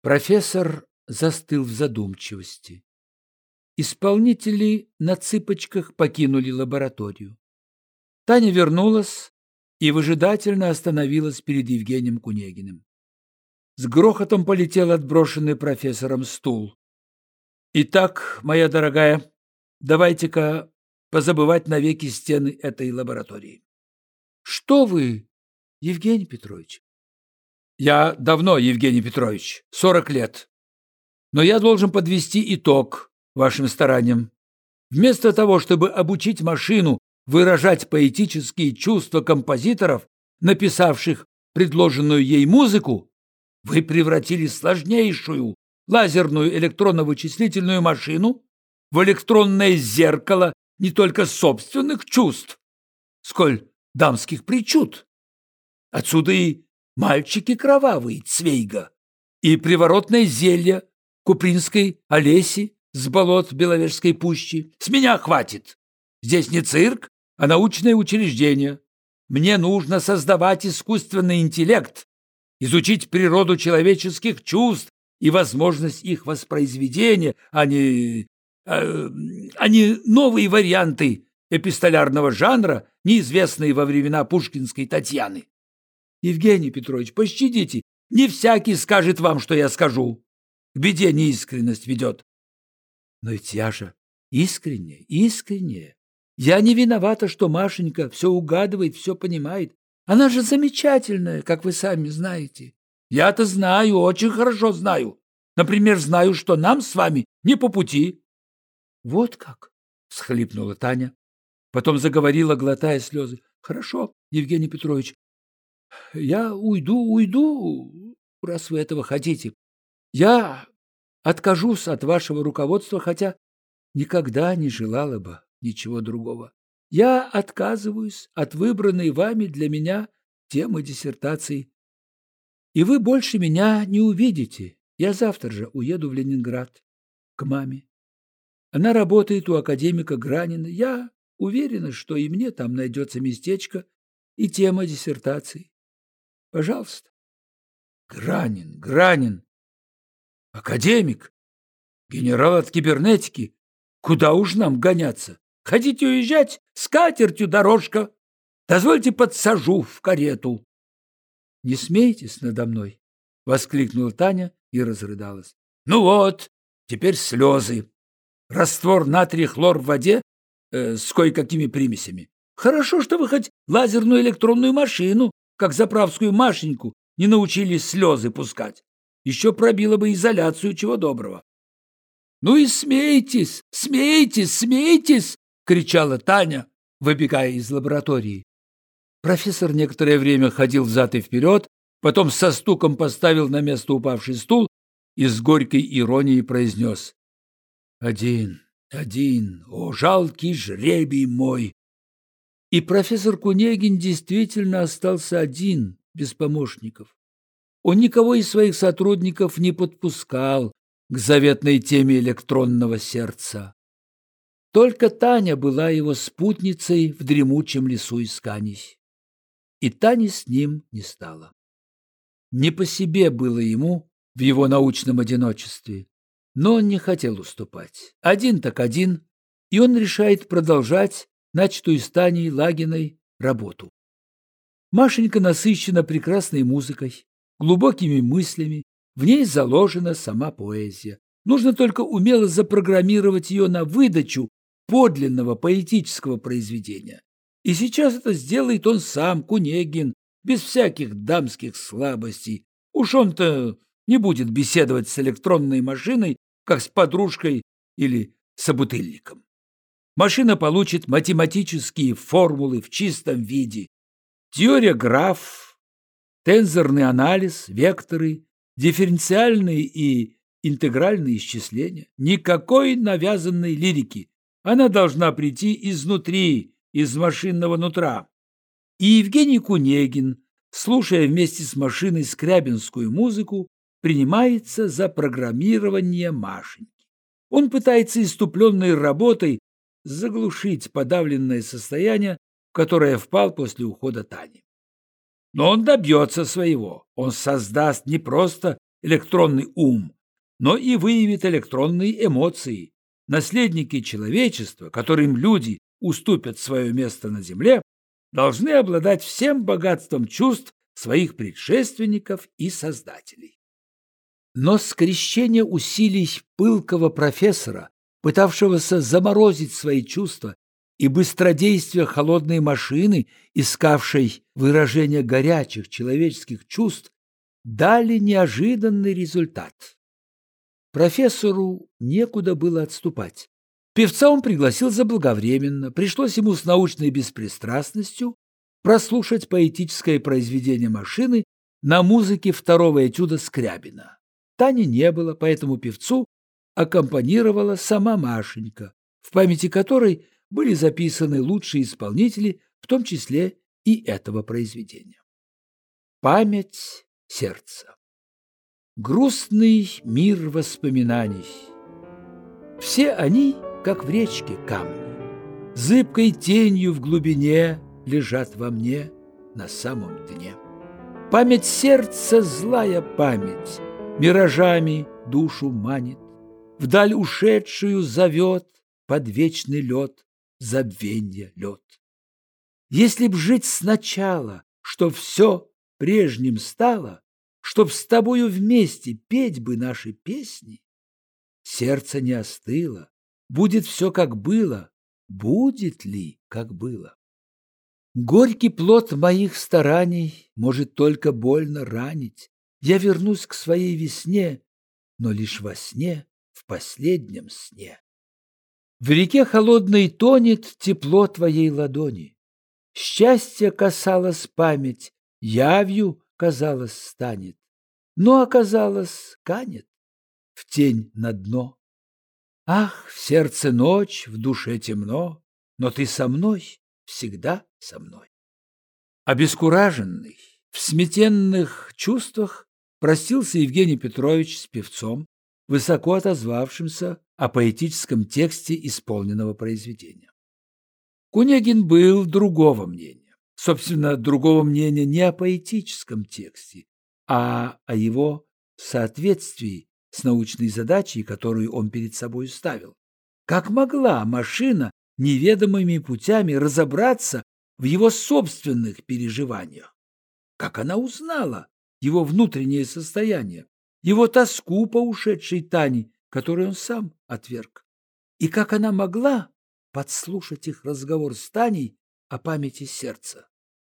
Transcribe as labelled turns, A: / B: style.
A: Профессор застыл в задумчивости. Исполнители на цыпочках покинули лабораторию. Таня вернулась и выжидательно остановилась перед Евгением Кунегиным. С грохотом полетел отброшенный профессором стул. «Итак, моя дорогая, давайте-ка позабывать навеки стены этой лаборатории». «Что вы, Евгений Петрович?» «Я давно, Евгений Петрович, сорок лет. Но я должен подвести итог вашим стараниям. Вместо того, чтобы обучить машину выражать поэтические чувства композиторов, написавших предложенную ей музыку, вы превратили сложнейшую лазерную электронно-вычислительную машину в электронное зеркало не только собственных чувств, сколь дамских причуд. Отсюда и мальчики кровавые Цвейга, и приворотное зелье Купринской Олеси с болот Беловежской пущи. С меня хватит. Здесь не цирк, а научное учреждение. Мне нужно создавать искусственный интеллект, изучить природу человеческих чувств и возможность их воспроизведения, а не, а, а не новые варианты эпистолярного жанра, неизвестные во времена пушкинской Татьяны. Евгений Петрович, пощадите, не всякий скажет вам, что я скажу. К беде неискренность ведет. Но ведь я же искренне, искренне. Я не виновата, что Машенька все угадывает, все понимает. Она же замечательная, как вы сами знаете. Я-то знаю, очень хорошо знаю. Например, знаю, что нам с вами не по пути. Вот как, — схлипнула Таня. Потом заговорила, глотая слезы. Хорошо, Евгений Петрович, я уйду, уйду, раз вы этого хотите. Я откажусь от вашего руководства, хотя никогда не желала бы ничего другого. Я отказываюсь от выбранной вами для меня темы диссертации. И вы больше меня не увидите. Я завтра же уеду в Ленинград к маме. Она работает у академика Гранина. Я уверена, что и мне там найдется местечко и тема диссертации. Пожалуйста. Гранин, Гранин. Академик. Генерал от кибернетики. Куда уж нам гоняться? Хотите уезжать? С катертью дорожка. Дозвольте подсажу в карету. Не смейтесь надо мной, — воскликнула Таня и разрыдалась. Ну вот, теперь слезы. Раствор натрий-хлор в воде э, с кое-какими примесями. Хорошо, что вы хоть лазерную электронную машину, как заправскую Машеньку, не научились слезы пускать. Еще пробило бы изоляцию чего доброго. «Ну и смейтесь, смейтесь, смейтесь!» — кричала Таня, выбегая из лаборатории. Профессор некоторое время ходил взад и вперед, потом со стуком поставил на место упавший стул и с горькой иронией произнес. «Один, один, о, жалкий жребий мой!» И профессор Кунегин действительно остался один, без помощников. Он никого из своих сотрудников не подпускал, к заветной теме электронного сердца. Только Таня была его спутницей в дремучем лесу исканий. И Тани с ним не стало. Не по себе было ему в его научном одиночестве, но он не хотел уступать. Один так один, и он решает продолжать начатую с Таней Лагиной работу. Машенька насыщена прекрасной музыкой, глубокими мыслями, в ней заложена сама поэзия. Нужно только умело запрограммировать ее на выдачу подлинного поэтического произведения. И сейчас это сделает он сам, Кунегин, без всяких дамских слабостей. Уж он-то не будет беседовать с электронной машиной, как с подружкой или собутыльником. Машина получит математические формулы в чистом виде. Теория граф, тензорный анализ, векторы, дифференциальные и интегральные исчисления. Никакой навязанной лирики. Она должна прийти изнутри, из машинного нутра. И Евгений Кунегин, слушая вместе с машиной скрябинскую музыку, принимается за программирование Машеньки. Он пытается иступленной работой заглушить подавленное состояние, в которое впал после ухода Тани. Но он добьется своего. Он создаст не просто электронный ум, но и выявит электронные эмоции. Наследники человечества, которым люди уступят свое место на Земле, должны обладать всем богатством чувств своих предшественников и создателей. Но скрещение усилий пылкого профессора, пытавшегося заморозить свои чувства, и быстродействие холодной машины, искавшей выражение горячих человеческих чувств, дали неожиданный результат. Профессору некуда было отступать. Певца он пригласил заблаговременно, пришлось ему с научной беспристрастностью прослушать поэтическое произведение машины на музыке второго этюда Скрябина. Тани не было, поэтому певцу аккомпанировала сама Машенька, в памяти которой были записаны лучшие исполнители, в том числе и этого произведения. Память сердца. Грустный мир воспоминаний. Все они, как в речке камни, зыбкой тенью в глубине лежат во мне на самом дне. Память сердца — злая память, миражами душу манит, вдаль ушедшую зовет под вечный лед забвенья лед. Если б жить сначала, чтоб все прежним стало, чтоб с тобою вместе петь бы наши песни, сердце не остыло, будет все как было, будет ли как было. Горький плод моих стараний может только больно ранить. Я вернусь к своей весне, но лишь во сне, в последнем сне. В реке холодной тонет тепло твоей ладони. Счастье касалось память, явью, казалось, станет, но оказалось, канет в тень на дно. Ах, в сердце ночь, в душе темно, но ты со мной, всегда со мной. Обескураженный, в сметенных чувствах простился Евгений Петрович с певцом, высоко отозвавшимся о поэтическом тексте исполненного произведения. Кунегин был другого мнения. Собственно, другого мнения не о поэтическом тексте, а о его соответствии с научной задачей, которую он перед собой ставил. Как могла машина неведомыми путями разобраться в его собственных переживаниях? Как она узнала его внутреннее состояние, его тоску по ушедшей Тане, которую он сам отверг? И как она могла подслушать их разговор с Таней о памяти сердца?